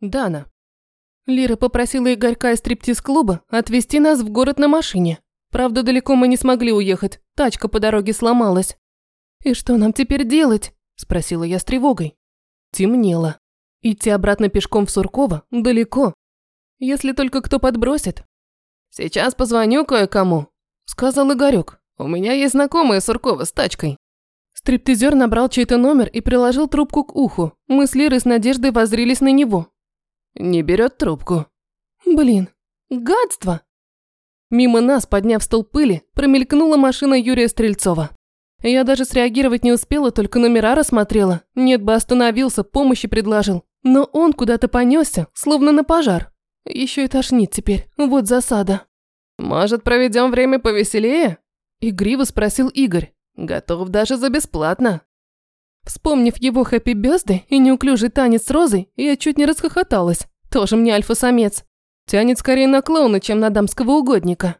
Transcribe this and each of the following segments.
Дана. Лира попросила Игорька из стриптиз-клуба отвезти нас в город на машине. Правда, далеко мы не смогли уехать, тачка по дороге сломалась. «И что нам теперь делать?» – спросила я с тревогой. Темнело. Идти обратно пешком в Сурково далеко. Если только кто подбросит. «Сейчас позвоню кое-кому», – сказал Игорек. «У меня есть знакомые Суркова с тачкой». Стриптизер набрал чей-то номер и приложил трубку к уху. Мы с Лирой с надеждой воззрились на него. Не берет трубку. Блин, гадство! Мимо нас, подняв стол пыли, промелькнула машина Юрия Стрельцова. Я даже среагировать не успела, только номера рассмотрела. Нет бы остановился, помощи предложил. Но он куда-то понесся, словно на пожар. Еще и тошнит теперь, вот засада. «Может, проведем время повеселее?» Игриво спросил Игорь. «Готов даже за бесплатно». Вспомнив его хэппи бёзды и неуклюжий танец с Розой, я чуть не расхохоталась. Тоже мне альфа-самец. Тянет скорее на клоуна, чем на дамского угодника.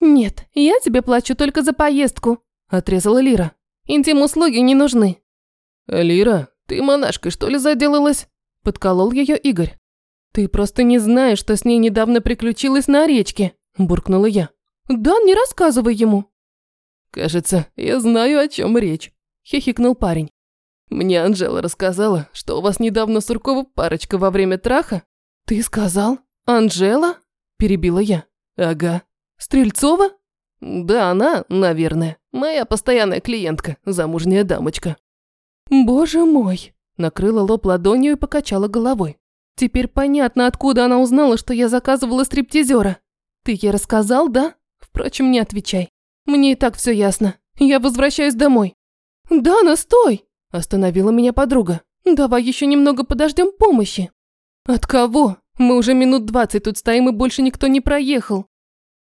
«Нет, я тебе плачу только за поездку», – отрезала Лира. «Интим-услуги не нужны». «Лира, ты монашкой что ли заделалась?» – подколол ее Игорь. «Ты просто не знаешь, что с ней недавно приключилось на речке», – буркнула я. «Да, не рассказывай ему». «Кажется, я знаю, о чем речь», – хихикнул парень. Мне Анжела рассказала, что у вас недавно Суркова парочка во время траха. Ты сказал? Анжела? Перебила я. Ага. Стрельцова? Да, она, наверное. Моя постоянная клиентка, замужняя дамочка. Боже мой. Накрыла лоб ладонью и покачала головой. Теперь понятно, откуда она узнала, что я заказывала стриптизера. Ты ей рассказал, да? Впрочем, не отвечай. Мне и так все ясно. Я возвращаюсь домой. Дана, стой! Остановила меня подруга. «Давай еще немного подождем помощи». «От кого? Мы уже минут двадцать тут стоим и больше никто не проехал».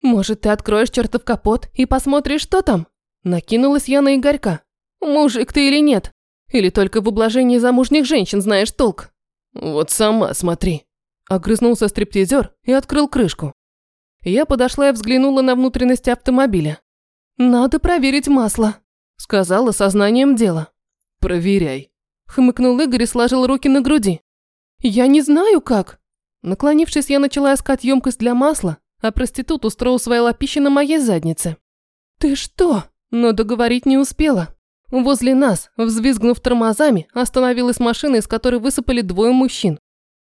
«Может, ты откроешь чертов капот и посмотришь, что там?» Накинулась я на Игорька. «Мужик ты или нет? Или только в ублажении замужних женщин знаешь толк?» «Вот сама смотри». Огрызнулся стриптизер и открыл крышку. Я подошла и взглянула на внутренности автомобиля. «Надо проверить масло», – сказала сознанием дела. «Проверяй», – хмыкнул Игорь и сложил руки на груди. «Я не знаю как». Наклонившись, я начала искать емкость для масла, а проститут устроил свои лапищи на моей заднице. «Ты что?» Но договорить не успела. Возле нас, взвизгнув тормозами, остановилась машина, из которой высыпали двое мужчин.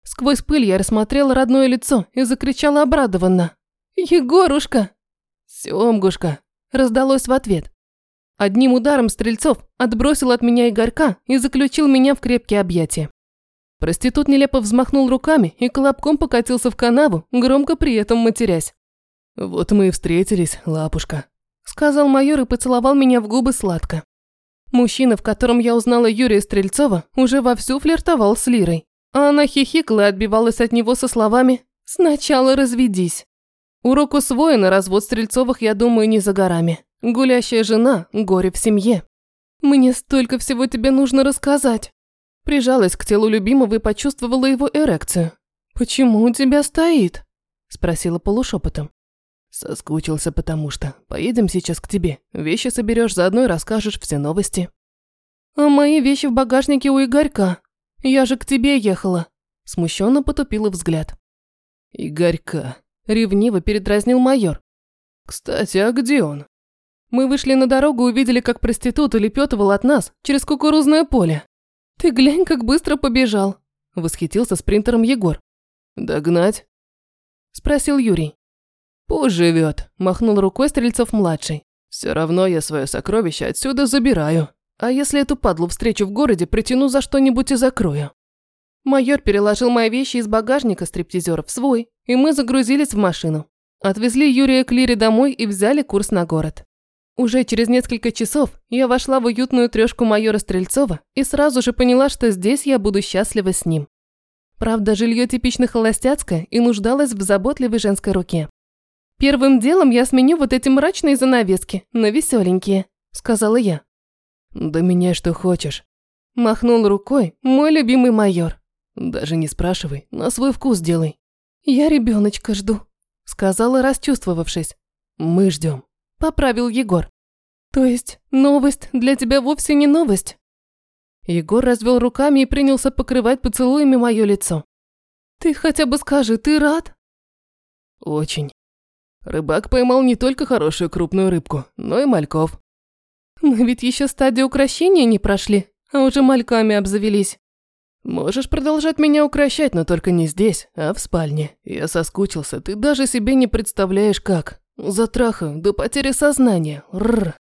Сквозь пыль я рассмотрела родное лицо и закричала обрадованно. «Егорушка!» «Семгушка!» раздалось в ответ. Одним ударом Стрельцов отбросил от меня Игорька и заключил меня в крепкие объятия. Проститут нелепо взмахнул руками и колобком покатился в канаву, громко при этом матерясь. «Вот мы и встретились, лапушка», – сказал майор и поцеловал меня в губы сладко. Мужчина, в котором я узнала Юрия Стрельцова, уже вовсю флиртовал с Лирой. А она хихикала и отбивалась от него со словами «Сначала разведись». Урок усвоен, и развод Стрельцовых, я думаю, не за горами. Гулящая жена, горе в семье. Мне столько всего тебе нужно рассказать. Прижалась к телу любимого и почувствовала его эрекцию. «Почему у тебя стоит?» – спросила полушепотом. Соскучился, потому что. Поедем сейчас к тебе. Вещи соберешь, заодно и расскажешь все новости. А мои вещи в багажнике у Игорька. Я же к тебе ехала. Смущенно потупила взгляд. Игорька. Ревниво передразнил майор. Кстати, а где он? Мы вышли на дорогу и увидели, как проститут улепетывал от нас через кукурузное поле. «Ты глянь, как быстро побежал!» – восхитился спринтером Егор. «Догнать?» – спросил Юрий. «Пусть живет», – махнул рукой Стрельцов-младший. «Все равно я свое сокровище отсюда забираю. А если эту падлу встречу в городе, притяну за что-нибудь и закрою». Майор переложил мои вещи из багажника стриптизеров в свой, и мы загрузились в машину. Отвезли Юрия к Лире домой и взяли курс на город. Уже через несколько часов я вошла в уютную трешку майора Стрельцова и сразу же поняла, что здесь я буду счастлива с ним. Правда, жилье типично холостяцкое и нуждалось в заботливой женской руке. «Первым делом я сменю вот эти мрачные занавески на веселенькие», – сказала я. «Да меня что хочешь», – махнул рукой мой любимый майор. «Даже не спрашивай, на свой вкус делай». «Я ребеночка жду», – сказала, расчувствовавшись. «Мы ждем». – поправил Егор. «То есть новость для тебя вовсе не новость?» Егор развел руками и принялся покрывать поцелуями мое лицо. Ты хотя бы скажи, ты рад? Очень. Рыбак поймал не только хорошую крупную рыбку, но и мальков. Мы ведь еще стадию укращения не прошли, а уже мальками обзавелись. Можешь продолжать меня укращать, но только не здесь, а в спальне. Я соскучился, ты даже себе не представляешь как. Затрахаю до потери сознания. Рр.